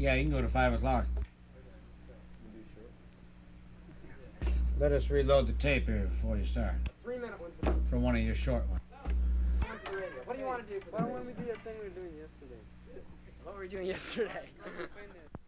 Yeah, you can go to 5 o'clock. Let us reload the tape here before you start. Three minute one. For one of your short ones. What do you want to do? Why don't we do the thing we were doing yesterday? what we were doing yesterday. Oh